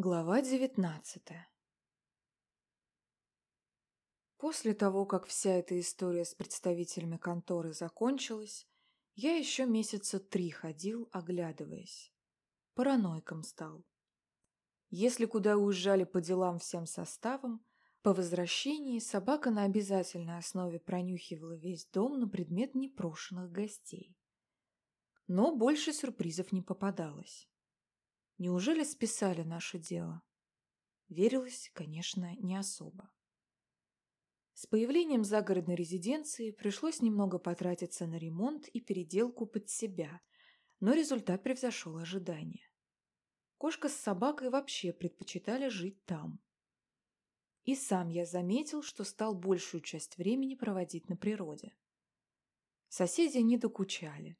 Глава девятнадцатая После того, как вся эта история с представителями конторы закончилась, я еще месяца три ходил, оглядываясь. Паранойком стал. Если куда уезжали по делам всем составом, по возвращении собака на обязательной основе пронюхивала весь дом на предмет непрошенных гостей. Но больше сюрпризов не попадалось. Неужели списали наше дело? Верилось, конечно, не особо. С появлением загородной резиденции пришлось немного потратиться на ремонт и переделку под себя, но результат превзошел ожидания. Кошка с собакой вообще предпочитали жить там. И сам я заметил, что стал большую часть времени проводить на природе. Соседи не докучали.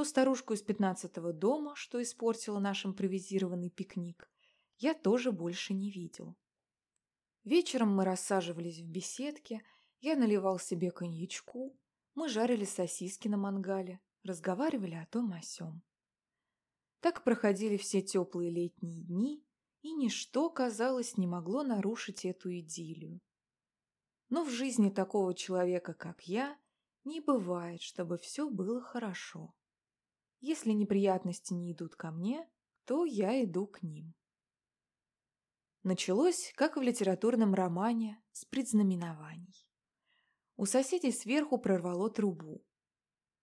Ту старушку из пятнадцатого дома, что испортила наш импровизированный пикник, я тоже больше не видел. Вечером мы рассаживались в беседке, я наливал себе коньячку, мы жарили сосиски на мангале, разговаривали о том о сём. Так проходили все теплые летние дни, и ничто, казалось, не могло нарушить эту идиллию. Но в жизни такого человека, как я, не бывает, чтобы все было хорошо. Если неприятности не идут ко мне, то я иду к ним. Началось, как в литературном романе, с предзнаменований. У соседей сверху прорвало трубу.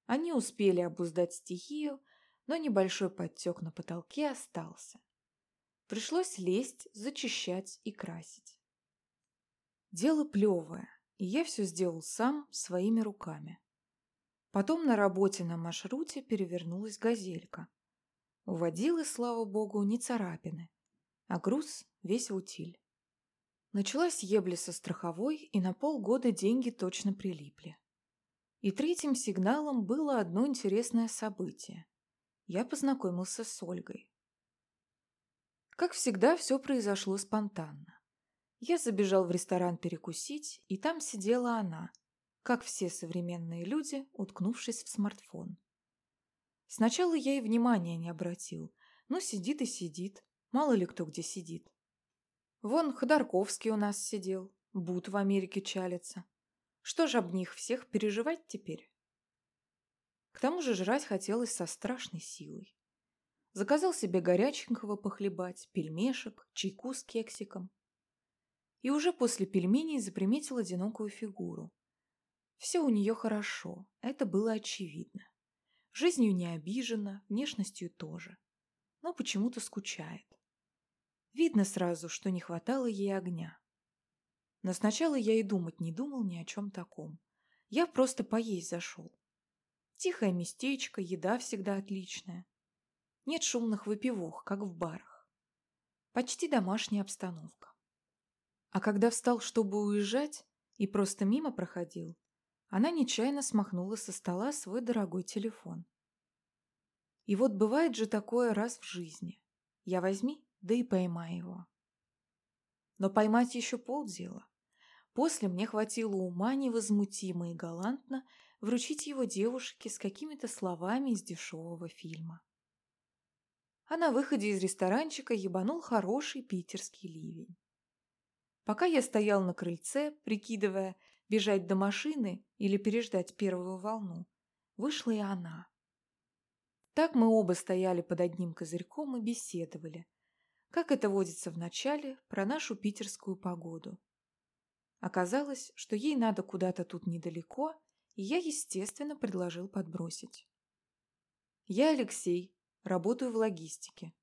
Они успели обуздать стихию, но небольшой подтек на потолке остался. Пришлось лезть, зачищать и красить. Дело плевое, и я все сделал сам, своими руками. Потом на работе на маршруте перевернулась газелька. Уводила, слава богу, не царапины, а груз весь утиль. Началась ебля со страховой, и на полгода деньги точно прилипли. И третьим сигналом было одно интересное событие. Я познакомился с Ольгой. Как всегда, все произошло спонтанно. Я забежал в ресторан перекусить, и там сидела она, как все современные люди, уткнувшись в смартфон. Сначала я и внимания не обратил. Ну, сидит и сидит. Мало ли кто где сидит. Вон Ходорковский у нас сидел. Бут в Америке чалится. Что ж об них всех переживать теперь? К тому же жрать хотелось со страшной силой. Заказал себе горяченького похлебать, пельмешек, чайку с кексиком. И уже после пельменей заприметил одинокую фигуру. Все у нее хорошо, это было очевидно. Жизнью не обижена, внешностью тоже. Но почему-то скучает. Видно сразу, что не хватало ей огня. Но сначала я и думать не думал ни о чем таком. Я просто поесть зашел. Тихое местечко, еда всегда отличная. Нет шумных выпивок, как в барах. Почти домашняя обстановка. А когда встал, чтобы уезжать, и просто мимо проходил, она нечаянно смахнула со стола свой дорогой телефон. И вот бывает же такое раз в жизни. Я возьми, да и поймай его. Но поймать еще полдела. После мне хватило ума невозмутимо и галантно вручить его девушке с какими-то словами из дешевого фильма. А на выходе из ресторанчика ебанул хороший питерский ливень. Пока я стоял на крыльце, прикидывая, бежать до машины или переждать первую волну, вышла и она. Так мы оба стояли под одним козырьком и беседовали, как это водится в начале, про нашу питерскую погоду. Оказалось, что ей надо куда-то тут недалеко, и я, естественно, предложил подбросить. Я Алексей, работаю в логистике.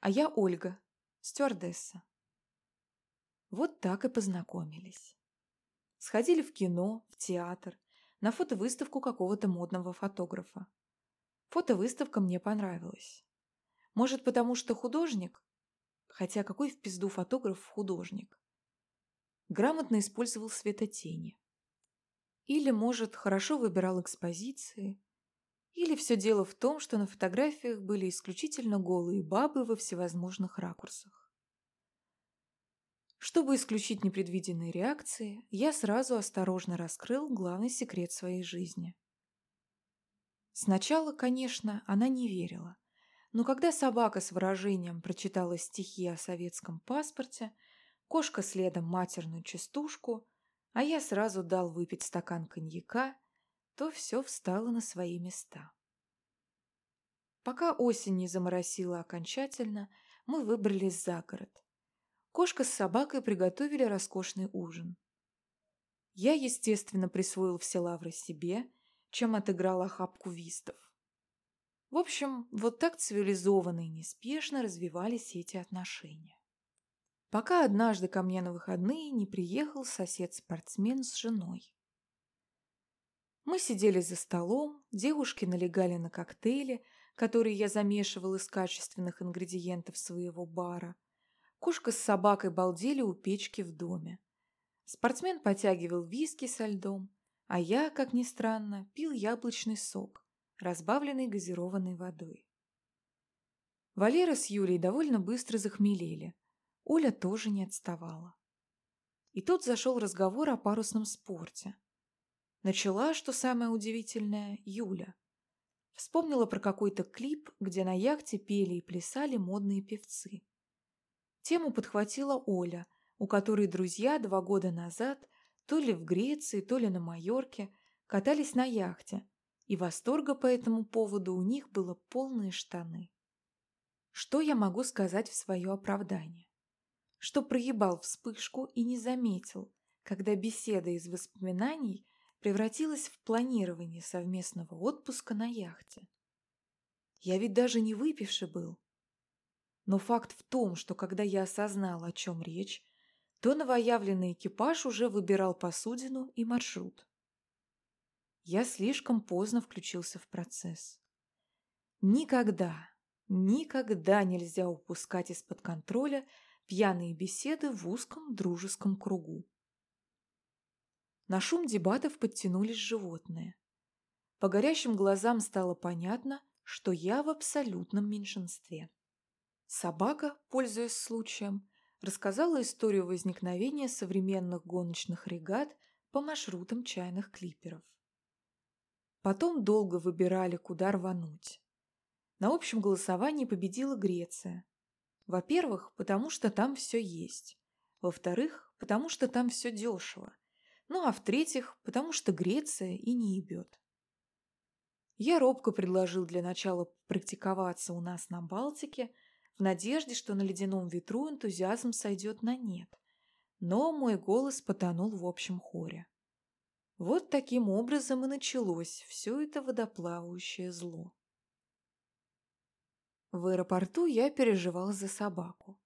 А я Ольга, стюардесса. Вот так и познакомились. Сходили в кино, в театр, на фотовыставку какого-то модного фотографа. Фотовыставка мне понравилась. Может, потому что художник? Хотя какой в пизду фотограф художник? Грамотно использовал светотени. Или, может, хорошо выбирал экспозиции. Или все дело в том, что на фотографиях были исключительно голые бабы во всевозможных ракурсах. Чтобы исключить непредвиденные реакции, я сразу осторожно раскрыл главный секрет своей жизни. Сначала, конечно, она не верила, но когда собака с выражением прочитала стихи о советском паспорте, кошка следом матерную частушку, а я сразу дал выпить стакан коньяка, то все встало на свои места. Пока осень не заморосила окончательно, мы выбрались за город. Кошка с собакой приготовили роскошный ужин. Я, естественно, присвоил все лавры себе, чем отыграл охапку вистов. В общем, вот так цивилизованно и неспешно развивались эти отношения. Пока однажды ко мне на выходные не приехал сосед-спортсмен с женой. Мы сидели за столом, девушки налегали на коктейли, которые я замешивал из качественных ингредиентов своего бара. Кошка с собакой балдели у печки в доме. Спортсмен потягивал виски со льдом, а я, как ни странно, пил яблочный сок, разбавленный газированной водой. Валера с Юлей довольно быстро захмелели. Оля тоже не отставала. И тут зашел разговор о парусном спорте. Начала, что самое удивительное, Юля. Вспомнила про какой-то клип, где на яхте пели и плясали модные певцы. Тему подхватила Оля, у которой друзья два года назад то ли в Греции, то ли на Майорке катались на яхте, и восторга по этому поводу у них было полные штаны. Что я могу сказать в свое оправдание? Что проебал вспышку и не заметил, когда беседа из воспоминаний превратилась в планирование совместного отпуска на яхте. Я ведь даже не выпивший был. Но факт в том, что когда я осознал, о чем речь, то новоявленный экипаж уже выбирал посудину и маршрут. Я слишком поздно включился в процесс. Никогда, никогда нельзя упускать из-под контроля пьяные беседы в узком дружеском кругу. На шум дебатов подтянулись животные. По горящим глазам стало понятно, что я в абсолютном меньшинстве. Собака, пользуясь случаем, рассказала историю возникновения современных гоночных регат по маршрутам чайных клиперов. Потом долго выбирали, куда рвануть. На общем голосовании победила Греция. Во-первых, потому что там все есть. Во-вторых, потому что там все дешево. Ну а в-третьих, потому что Греция и не ебет. Я робко предложил для начала практиковаться у нас на Балтике – в надежде, что на ледяном ветру энтузиазм сойдет на нет. Но мой голос потонул в общем хоре. Вот таким образом и началось все это водоплавающее зло. В аэропорту я переживал за собаку.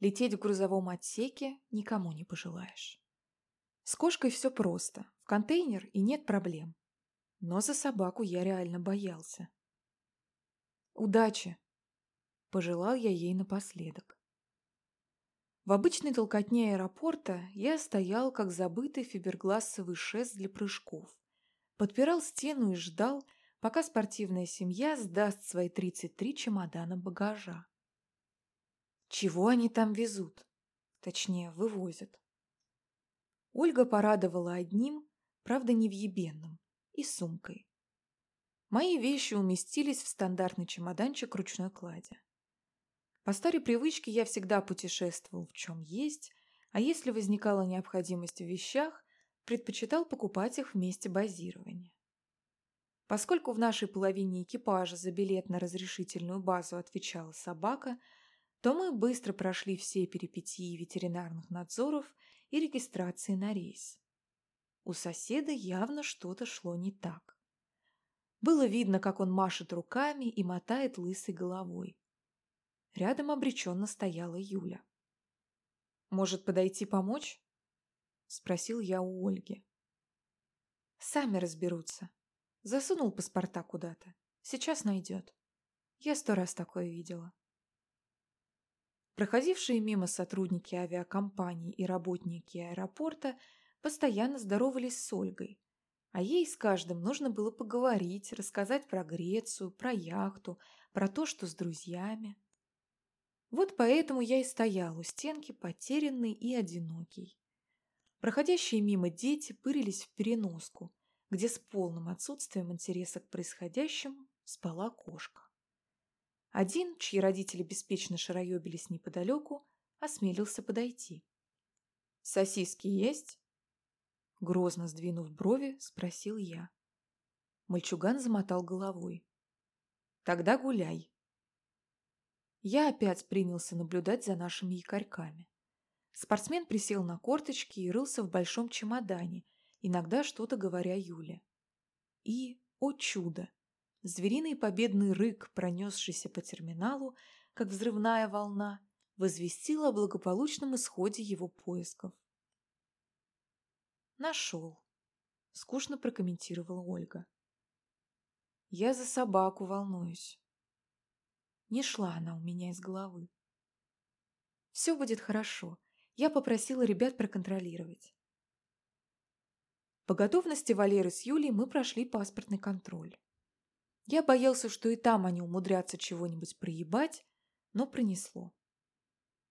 Лететь в грузовом отсеке никому не пожелаешь. С кошкой все просто. В контейнер и нет проблем. Но за собаку я реально боялся. «Удачи!» Пожелал я ей напоследок. В обычной толкотне аэропорта я стоял, как забытый фиберглассовый шест для прыжков. Подпирал стену и ждал, пока спортивная семья сдаст свои 33 чемодана багажа. Чего они там везут? Точнее, вывозят. Ольга порадовала одним, правда, невъебенным, и сумкой. Мои вещи уместились в стандартный чемоданчик ручной клади. По старой привычке я всегда путешествовал в чем есть, а если возникала необходимость в вещах, предпочитал покупать их в месте базирования. Поскольку в нашей половине экипажа за билет на разрешительную базу отвечала собака, то мы быстро прошли все перипетии ветеринарных надзоров и регистрации на рейс. У соседа явно что-то шло не так. Было видно, как он машет руками и мотает лысой головой. Рядом обреченно стояла Юля. «Может, подойти помочь?» — спросил я у Ольги. «Сами разберутся. Засунул паспорта куда-то. Сейчас найдет. Я сто раз такое видела». Проходившие мимо сотрудники авиакомпании и работники аэропорта постоянно здоровались с Ольгой, а ей с каждым нужно было поговорить, рассказать про Грецию, про яхту, про то, что с друзьями. Вот поэтому я и стоял у стенки, потерянный и одинокий. Проходящие мимо дети пырились в переноску, где с полным отсутствием интереса к происходящему спала кошка. Один, чьи родители беспечно шароебились неподалеку, осмелился подойти. «Сосиски есть?» Грозно сдвинув брови, спросил я. Мальчуган замотал головой. «Тогда гуляй». Я опять принялся наблюдать за нашими якорьками. Спортсмен присел на корточки и рылся в большом чемодане, иногда что-то говоря Юле. И, о чудо, звериный победный рык, пронесшийся по терминалу, как взрывная волна, возвестил о благополучном исходе его поисков. «Нашел», — скучно прокомментировала Ольга. «Я за собаку волнуюсь». Не шла она у меня из головы. «Все будет хорошо. Я попросила ребят проконтролировать». По готовности Валеры с Юлей мы прошли паспортный контроль. Я боялся, что и там они умудрятся чего-нибудь проебать, но пронесло.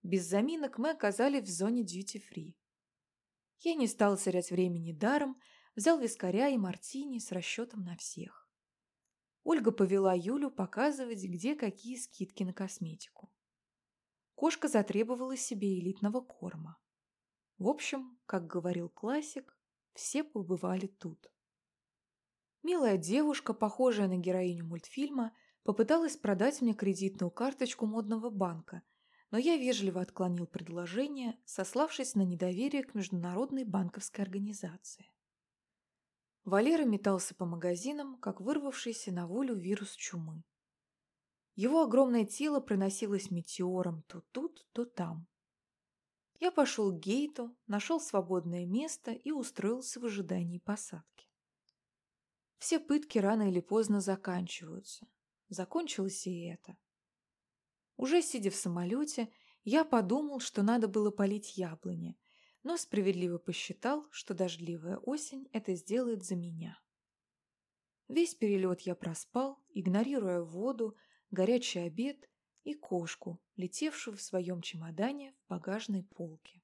Без заминок мы оказались в зоне дьюти-фри. Я не стал терять времени даром, взял вискаря и мартини с расчетом на всех. Ольга повела Юлю показывать, где какие скидки на косметику. Кошка затребовала себе элитного корма. В общем, как говорил классик, все побывали тут. Милая девушка, похожая на героиню мультфильма, попыталась продать мне кредитную карточку модного банка, но я вежливо отклонил предложение, сославшись на недоверие к международной банковской организации. Валера метался по магазинам, как вырвавшийся на волю вирус чумы. Его огромное тело проносилось метеором то тут, то там. Я пошел к гейту, нашел свободное место и устроился в ожидании посадки. Все пытки рано или поздно заканчиваются. Закончилось и это. Уже сидя в самолете, я подумал, что надо было полить яблони, но справедливо посчитал, что дождливая осень это сделает за меня. Весь перелет я проспал, игнорируя воду, горячий обед и кошку, летевшую в своем чемодане в багажной полке.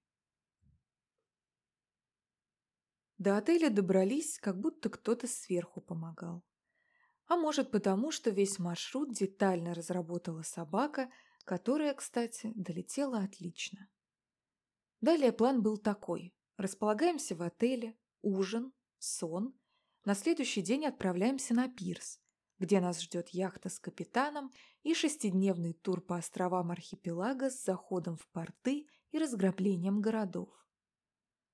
До отеля добрались, как будто кто-то сверху помогал. А может потому, что весь маршрут детально разработала собака – которая, кстати, долетела отлично. Далее план был такой. Располагаемся в отеле, ужин, сон. На следующий день отправляемся на пирс, где нас ждет яхта с капитаном и шестидневный тур по островам архипелага с заходом в порты и разграблением городов.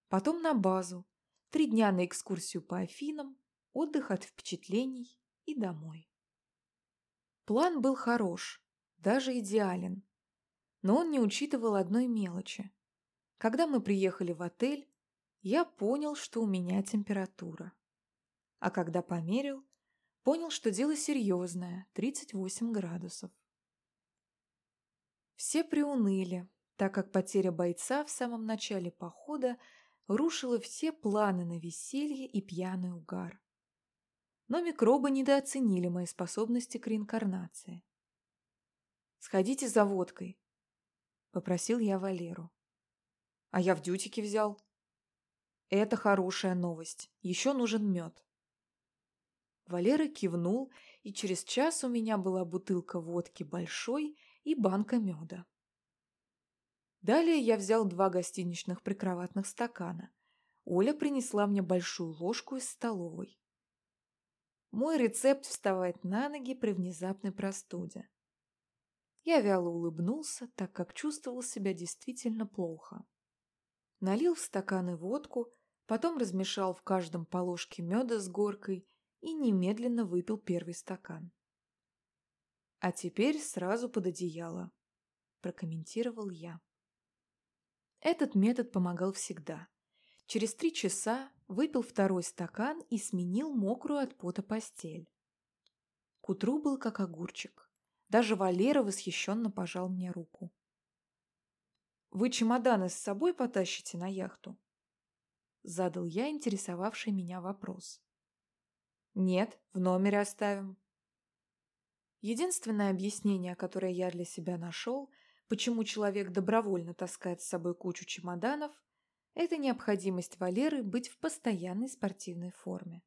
Потом на базу, три дня на экскурсию по Афинам, отдых от впечатлений и домой. План был хорош, даже идеален. Но он не учитывал одной мелочи. Когда мы приехали в отель, я понял, что у меня температура. А когда померил, понял, что дело серьезное – 38 градусов. Все приуныли, так как потеря бойца в самом начале похода рушила все планы на веселье и пьяный угар. Но микробы недооценили мои способности к реинкарнации. Сходите за водкой, попросил я Валеру. А я в дютике взял. Это хорошая новость. Еще нужен мед. Валера кивнул, и через час у меня была бутылка водки большой и банка меда. Далее я взял два гостиничных прикроватных стакана. Оля принесла мне большую ложку из столовой. Мой рецепт вставать на ноги при внезапной простуде. Я вяло улыбнулся, так как чувствовал себя действительно плохо. Налил в стаканы водку, потом размешал в каждом по ложке меда с горкой и немедленно выпил первый стакан. «А теперь сразу под одеяло», – прокомментировал я. Этот метод помогал всегда. Через три часа выпил второй стакан и сменил мокрую от пота постель. К утру был как огурчик. Даже Валера восхищенно пожал мне руку. «Вы чемоданы с собой потащите на яхту?» Задал я интересовавший меня вопрос. «Нет, в номере оставим». Единственное объяснение, которое я для себя нашел, почему человек добровольно таскает с собой кучу чемоданов, это необходимость Валеры быть в постоянной спортивной форме.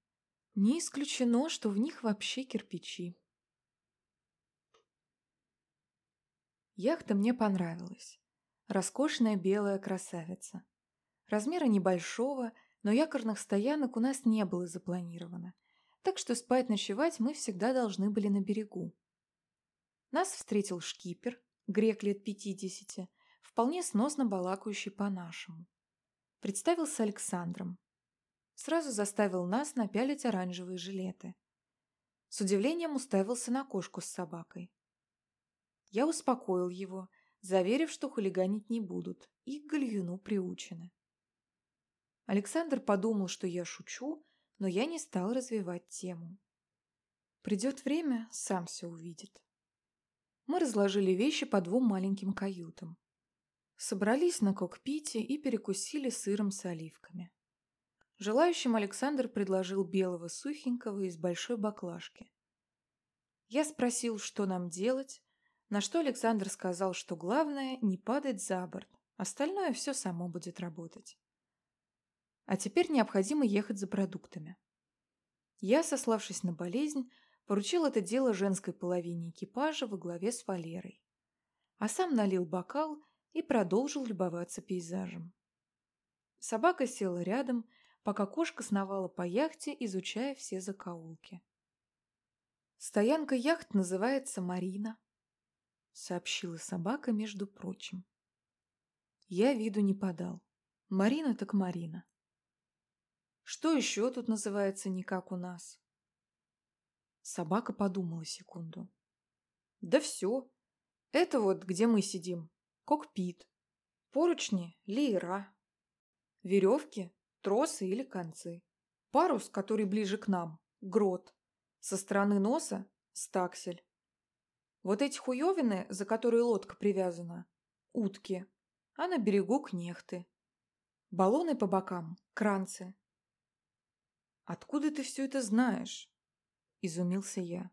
Не исключено, что в них вообще кирпичи. Яхта мне понравилась. Роскошная белая красавица. Размера небольшого, но якорных стоянок у нас не было запланировано, так что спать-ночевать мы всегда должны были на берегу. Нас встретил шкипер, грек лет пятидесяти, вполне сносно балакающий по-нашему. Представился Александром. Сразу заставил нас напялить оранжевые жилеты. С удивлением уставился на кошку с собакой. Я успокоил его, заверив, что хулиганить не будут, и к гальюну приучены. Александр подумал, что я шучу, но я не стал развивать тему. Придет время, сам все увидит. Мы разложили вещи по двум маленьким каютам. Собрались на кокпите и перекусили сыром с оливками. Желающим Александр предложил белого сухенького из большой баклажки. Я спросил, что нам делать, на что Александр сказал, что главное не падать за борт, остальное все само будет работать. А теперь необходимо ехать за продуктами. Я, сославшись на болезнь, поручил это дело женской половине экипажа во главе с Валерой. А сам налил бокал и продолжил любоваться пейзажем. Собака села рядом, пока кошка сновала по яхте, изучая все закоулки. «Стоянка яхт называется Марина», — сообщила собака, между прочим. Я виду не подал. Марина так Марина. Что еще тут называется не как у нас? Собака подумала секунду. Да все. Это вот где мы сидим. Кокпит. Поручни, леера. Веревки, тросы или концы. Парус, который ближе к нам, грот. Со стороны носа – стаксель. Вот эти хуевины, за которые лодка привязана – утки, а на берегу – кнехты. Баллоны по бокам – кранцы. «Откуда ты все это знаешь?» – изумился я.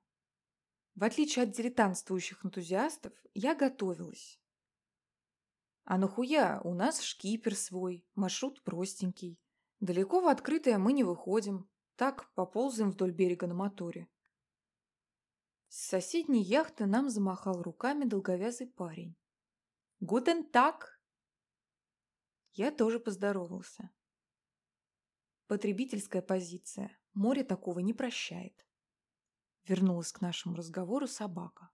В отличие от дилетантствующих энтузиастов, я готовилась. А нахуя? У нас шкипер свой, маршрут простенький. Далеко в открытое мы не выходим. Так, поползаем вдоль берега на моторе. Соседней яхты нам замахал руками долговязый парень. «Гутен так!» Я тоже поздоровался. Потребительская позиция. Море такого не прощает. Вернулась к нашему разговору собака.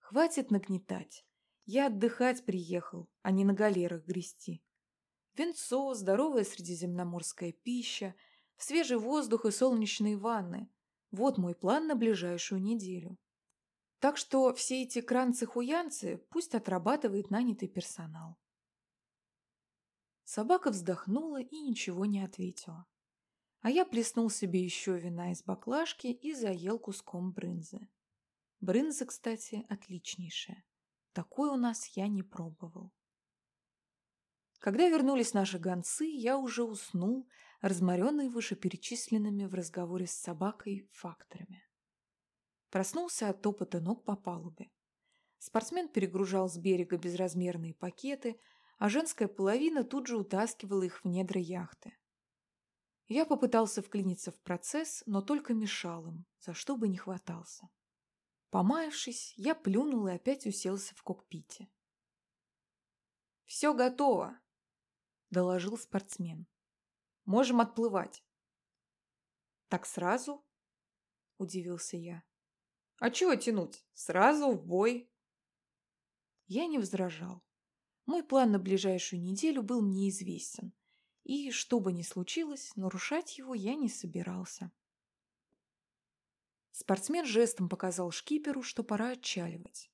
Хватит нагнетать. Я отдыхать приехал, а не на галерах грести. Венцо, здоровая средиземноморская пища, свежий воздух и солнечные ванны. Вот мой план на ближайшую неделю. Так что все эти кранцы-хуянцы пусть отрабатывает нанятый персонал. Собака вздохнула и ничего не ответила. А я плеснул себе еще вина из баклажки и заел куском брынзы. Брынза, кстати, отличнейшая. Такой у нас я не пробовал. Когда вернулись наши гонцы, я уже уснул, разморенный вышеперечисленными в разговоре с собакой факторами. Проснулся от топота ног по палубе. Спортсмен перегружал с берега безразмерные пакеты, а женская половина тут же утаскивала их в недра яхты. Я попытался вклиниться в процесс, но только мешал им, за что бы не хватался. Помаявшись, я плюнул и опять уселся в кокпите. «Все готово», — доложил спортсмен. «Можем отплывать». «Так сразу?» — удивился я. «А чего тянуть? Сразу в бой!» Я не возражал. Мой план на ближайшую неделю был мне известен, и, что бы ни случилось, нарушать его я не собирался. Спортсмен жестом показал шкиперу, что пора отчаливать.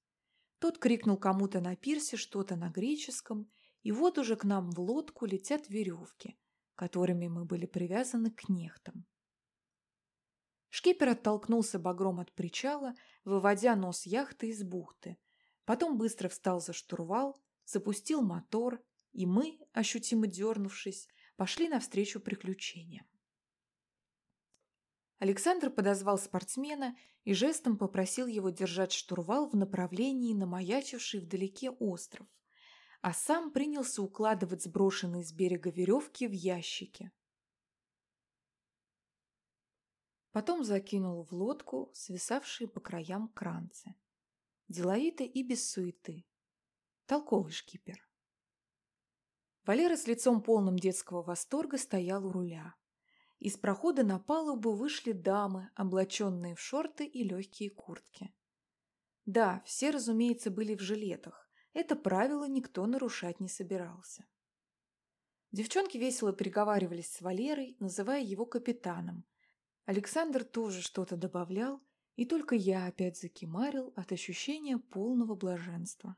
Тот крикнул кому-то на пирсе что-то на греческом, и вот уже к нам в лодку летят веревки, которыми мы были привязаны к нехтам. Шкипер оттолкнулся багром от причала, выводя нос яхты из бухты, потом быстро встал за штурвал, запустил мотор, и мы, ощутимо дернувшись, пошли навстречу приключениям. Александр подозвал спортсмена и жестом попросил его держать штурвал в направлении на маячивший вдалеке остров, а сам принялся укладывать сброшенные с берега веревки в ящики. Потом закинул в лодку свисавшие по краям кранцы. деловито и без суеты. Толковый шкипер. Валера с лицом полным детского восторга стоял у руля. Из прохода на палубу вышли дамы, облаченные в шорты и легкие куртки. Да, все, разумеется, были в жилетах. Это правило никто нарушать не собирался. Девчонки весело переговаривались с Валерой, называя его капитаном. Александр тоже что-то добавлял, и только я опять закимарил от ощущения полного блаженства.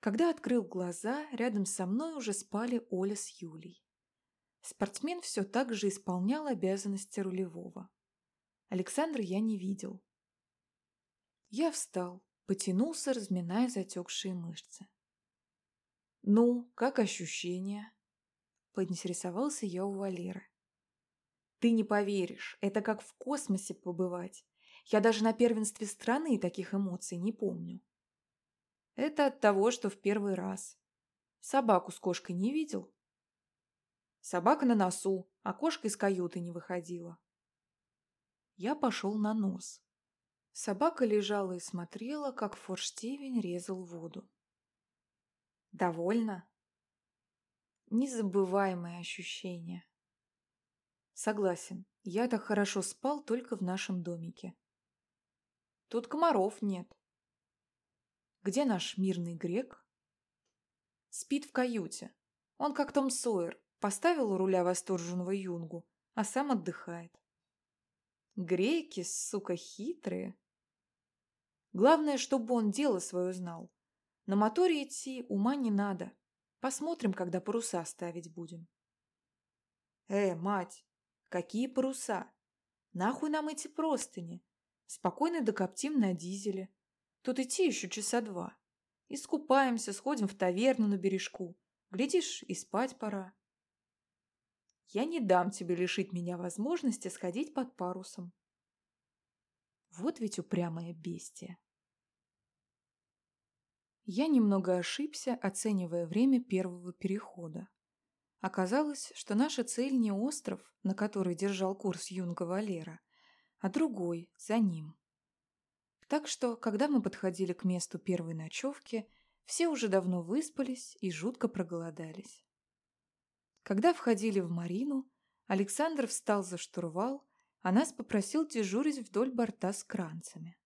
Когда открыл глаза, рядом со мной уже спали Оля с Юлей. Спортсмен все так же исполнял обязанности рулевого. Александра я не видел. Я встал, потянулся, разминая затекшие мышцы. «Ну, как ощущения?» Поинтересовался я у Валеры. Ты не поверишь, это как в космосе побывать. Я даже на первенстве страны таких эмоций не помню. Это от того, что в первый раз. Собаку с кошкой не видел? Собака на носу, а кошка из каюты не выходила. Я пошел на нос. Собака лежала и смотрела, как форштевень резал воду. «Довольно?» Незабываемое ощущение. Согласен, я так хорошо спал только в нашем домике. Тут комаров нет. Где наш мирный грек? Спит в каюте. Он как Том Сойер, поставил у руля восторженного юнгу, а сам отдыхает. Греки, сука, хитрые. Главное, чтобы он дело свое знал. На моторе идти ума не надо. Посмотрим, когда паруса ставить будем. Э, мать, какие паруса? Нахуй нам эти простыни? Спокойно докоптим на дизеле. Тут идти еще часа два. Искупаемся, сходим в таверну на бережку. Глядишь, и спать пора. Я не дам тебе лишить меня возможности сходить под парусом. Вот ведь упрямое бестие. Я немного ошибся, оценивая время первого перехода. Оказалось, что наша цель не остров, на который держал курс юнга Валера, а другой, за ним. Так что, когда мы подходили к месту первой ночевки, все уже давно выспались и жутко проголодались. Когда входили в Марину, Александр встал за штурвал, а нас попросил дежурить вдоль борта с кранцами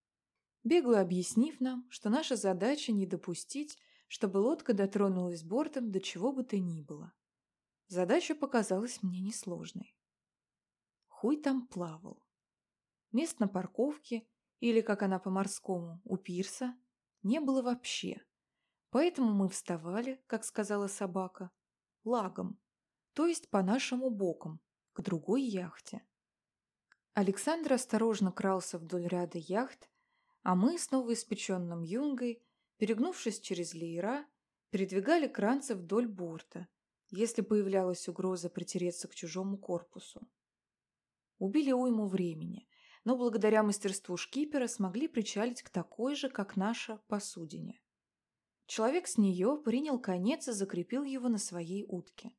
бегло объяснив нам, что наша задача не допустить, чтобы лодка дотронулась бортом до чего бы то ни было. Задача показалась мне несложной. Хуй там плавал. Мест на парковке, или, как она по-морскому, у пирса, не было вообще. Поэтому мы вставали, как сказала собака, лагом, то есть по нашему бокам, к другой яхте. Александр осторожно крался вдоль ряда яхт, а мы с новоиспеченным юнгой, перегнувшись через леера, передвигали кранцы вдоль борта, если появлялась угроза притереться к чужому корпусу. Убили уйму времени, но благодаря мастерству шкипера смогли причалить к такой же, как наша, посудине. Человек с нее принял конец и закрепил его на своей утке.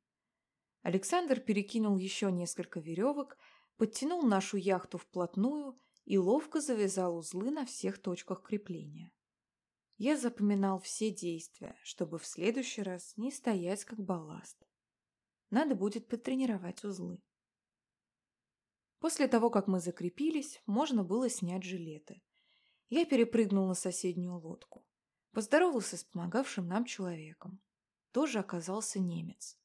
Александр перекинул еще несколько веревок, подтянул нашу яхту вплотную и ловко завязал узлы на всех точках крепления. Я запоминал все действия, чтобы в следующий раз не стоять как балласт. Надо будет потренировать узлы. После того, как мы закрепились, можно было снять жилеты. Я перепрыгнул на соседнюю лодку. Поздоровался с помогавшим нам человеком. Тоже оказался немец.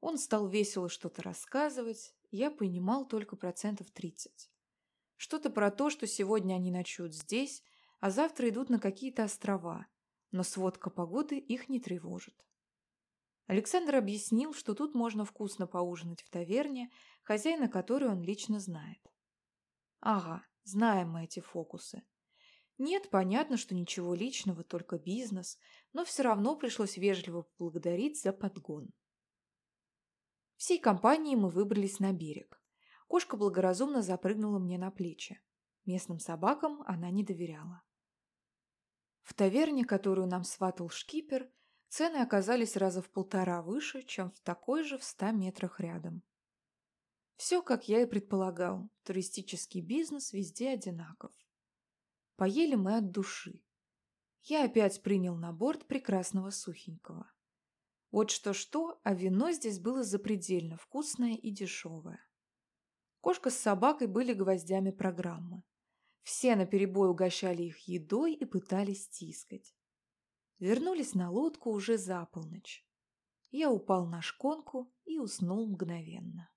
Он стал весело что-то рассказывать, я понимал только процентов тридцать. Что-то про то, что сегодня они ночуют здесь, а завтра идут на какие-то острова, но сводка погоды их не тревожит. Александр объяснил, что тут можно вкусно поужинать в таверне, хозяина которой он лично знает. Ага, знаем мы эти фокусы. Нет, понятно, что ничего личного, только бизнес, но все равно пришлось вежливо поблагодарить за подгон. Всей компанией мы выбрались на берег. Кошка благоразумно запрыгнула мне на плечи. Местным собакам она не доверяла. В таверне, которую нам сватал шкипер, цены оказались раза в полтора выше, чем в такой же в ста метрах рядом. Все, как я и предполагал, туристический бизнес везде одинаков. Поели мы от души. Я опять принял на борт прекрасного сухенького. Вот что-что, а вино здесь было запредельно вкусное и дешевое. Кошка с собакой были гвоздями программы. Все наперебой угощали их едой и пытались тискать. Вернулись на лодку уже за полночь. Я упал на шконку и уснул мгновенно.